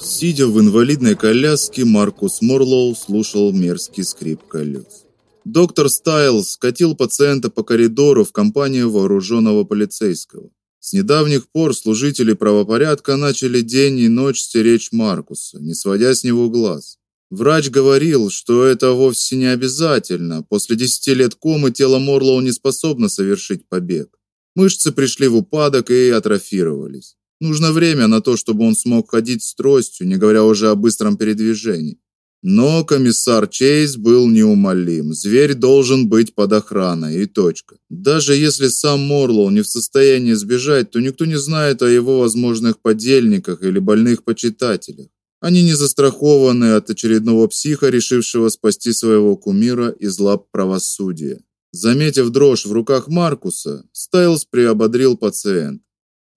Сидя в инвалидной коляске, Маркус Морлоу слушал мерзкий скрип колес. Доктор Стайлс скатил пациента по коридору в компанию вооруженного полицейского. С недавних пор служители правопорядка начали день и ночь стеречь Маркуса, не сводя с него глаз. Врач говорил, что это вовсе не обязательно. После 10 лет комы тело Морлоу не способно совершить побег. Мышцы пришли в упадок и атрофировались. Нужно время на то, чтобы он смог ходить с тростью, не говоря уже о быстром передвижении. Но комиссар Чейз был неумолим. Зверь должен быть под охраной и точка. Даже если сам Морлоу не в состоянии сбежать, то никто не знает о его возможных подельниках или больных почитателях. Они не застрахованы от очередного психа, решившего спасти своего кумира из лап правосудия. Заметив дрожь в руках Маркуса, Стайлс приободрил пациента.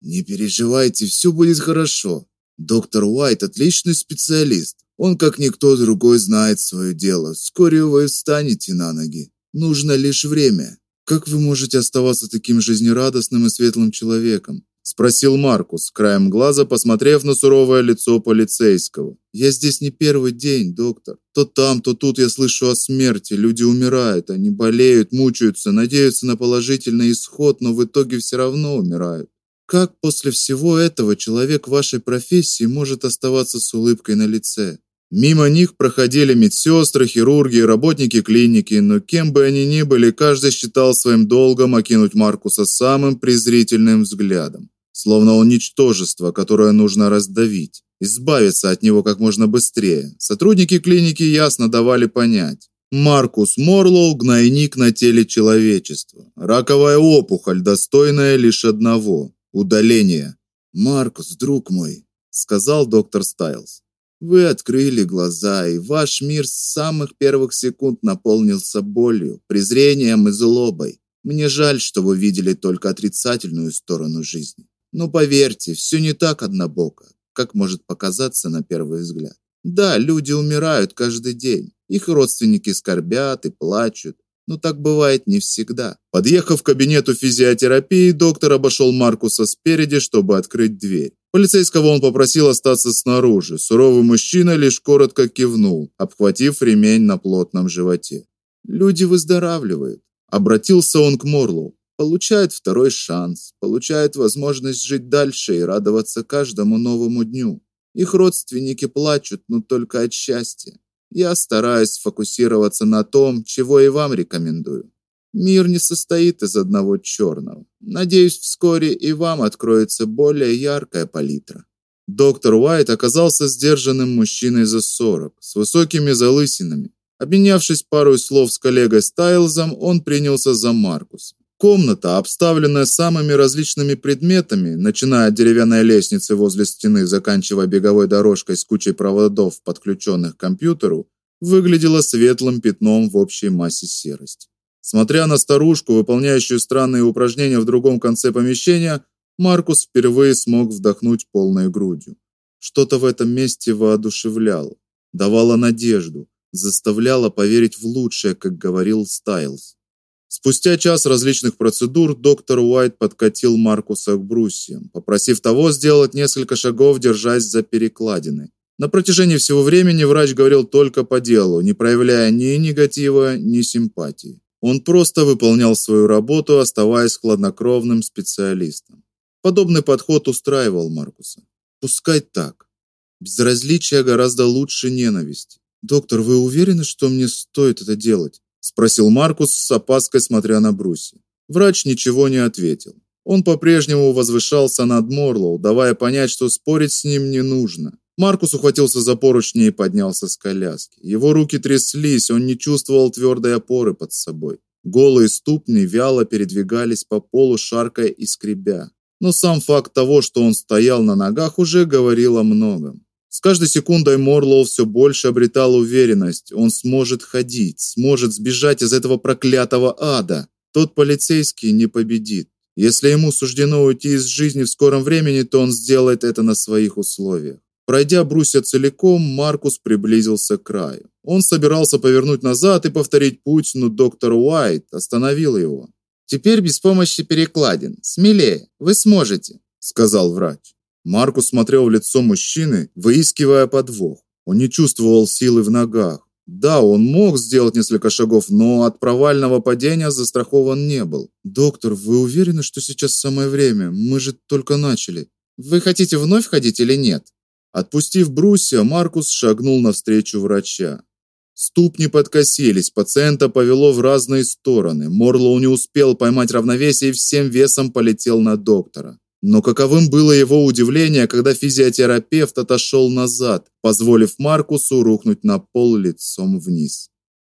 Не переживайте, все будет хорошо. Доктор Уайт отличный специалист. Он как никто другой знает свое дело. Вскоре вы встанете на ноги. Нужно лишь время. Как вы можете оставаться таким жизнерадостным и светлым человеком? спросил Маркус, краем глаза посмотрев на суровое лицо полицейского. Я здесь не первый день, доктор. То там, то тут я слышу о смерти. Люди умирают, они болеют, мучаются, надеются на положительный исход, но в итоге все равно умирают. Как после всего этого человек вашей профессии может оставаться с улыбкой на лице? Мимо них проходили медсестры, хирурги, работники клиники, но кем бы они ни были, каждый считал своим долгом окинуть Маркуса самым презрительным взглядом, словно он ничтожество, которое нужно раздавить, избавиться от него как можно быстрее. Сотрудники клиники ясно давали понять: Маркус Морлоу гнойник на теле человечества, раковая опухоль, достойная лишь одного удаления. Маркус, друг мой, сказал доктор Стайлс. Вы открыли глаза, и ваш мир с самых первых секунд наполнился болью, презрением и злобой. Мне жаль, что вы видели только отрицательную сторону жизни. Но поверьте, все не так однобоко, как может показаться на первый взгляд. Да, люди умирают каждый день. Их родственники скорбят и плачут, но так бывает не всегда. Подъехав к кабинету физиотерапии, доктор обошел Маркуса спереди, чтобы открыть дверь. Полицейского он попросил остаться снаружи. Суровый мужчина лишь коротко кивнул, обхватив ремень на плотном животе. Люди выздоравливают, обратился он к Морлоу. Получают второй шанс, получают возможность жить дальше и радоваться каждому новому дню. Их родственники плачут, но только от счастья. Я стараюсь фокусироваться на том, чего и вам рекомендую. Мир не состоит из одного черного. Надеюсь, вскоре и вам откроется более яркая палитра. Доктор Уайт оказался сдержанным мужчиной за 40, с высокими залысинами. Обменявшись парой слов с коллегой Стайлзом, он принялся за Маркуса. Комната, обставленная самыми различными предметами, начиная от деревянной лестницы возле стены, заканчивая беговой дорожкой с кучей проводов, подключенных к компьютеру, выглядела светлым пятном в общей массе серости. Смотря на старушку, выполняющую странные упражнения в другом конце помещения, Маркус впервые смог вдохнуть полной грудью. Что-то в этом месте воодушевляло, давало надежду, заставляло поверить в лучшее, как говорил Стайлз. Спустя час различных процедур доктор Уайт подкатил Маркуса к брусьям, попросив того сделать несколько шагов, держась за перекладины. На протяжении всего времени врач говорил только по делу, не проявляя ни негатива, ни симпатии. Он просто выполнял свою работу, оставаясь хладнокровным специалистом. Подобный подход устраивал Маркуса. Пускай так. Безразличие гораздо лучше ненависти. Доктор, вы уверены, что мне стоит это делать? Спросил Маркус с опаской смотря на Бруси. Врач ничего не ответил. Он по-прежнему возвышался над Морлоу, давая понять, что спорить с ним не нужно. Маркус ухватился за поручни и поднялся с коляски. Его руки тряслись, он не чувствовал твердой опоры под собой. Голые ступни вяло передвигались по полу, шаркая и скребя. Но сам факт того, что он стоял на ногах, уже говорил о многом. С каждой секундой Морлоу все больше обретал уверенность, он сможет ходить, сможет сбежать из этого проклятого ада. Тот полицейский не победит. Если ему суждено уйти из жизни в скором времени, то он сделает это на своих условиях. Пройдя брусья целиком, Маркус приблизился к краю. Он собирался повернуть назад и повторить путь, но доктор Уайт остановил его. Теперь без помощи перекладин. Смелее, вы сможете, сказал врач. Маркус смотрел в лицо мужчины, выискивая подвох. Он не чувствовал силы в ногах. Да, он мог сделать несколько шагов, но от провального падения застрахован не был. Доктор, вы уверены, что сейчас самое время? Мы же только начали. Вы хотите вновь ходить или нет? Отпустив Брусия, Маркус шагнул навстречу врача. Ступни подкосились, пациента повело в разные стороны. Морлоу не успел поймать равновесие и всем весом полетел на доктора. Но каковым было его удивление, когда физиотерапевт отошел назад, позволив Маркусу рухнуть на пол лицом вниз.